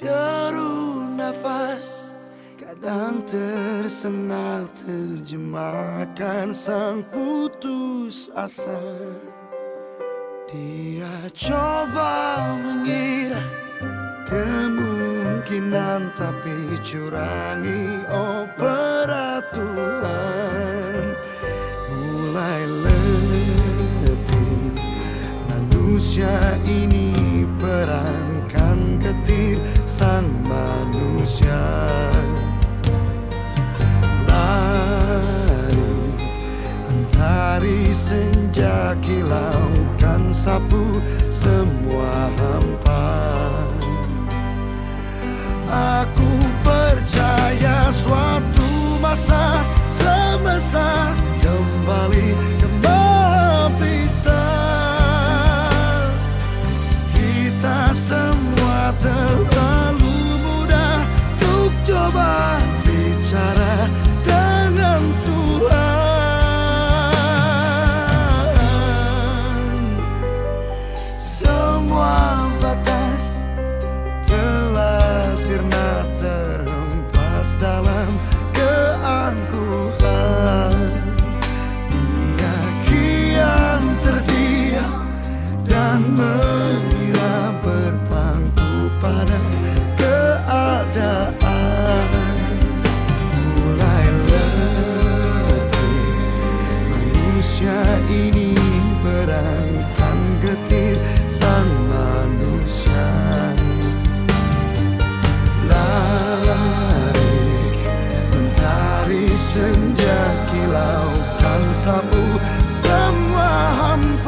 Deru nafas Kadang tersengal terjemahkan sang putus asa. Dia coba mengira Kemungkinan tapi curangi oh peraturan Mulai letih manusia ini senja kilaukan sapu semua hampa. Aku percaya suatu masa semesta kembali senja kilau kan sapu. Semua hampa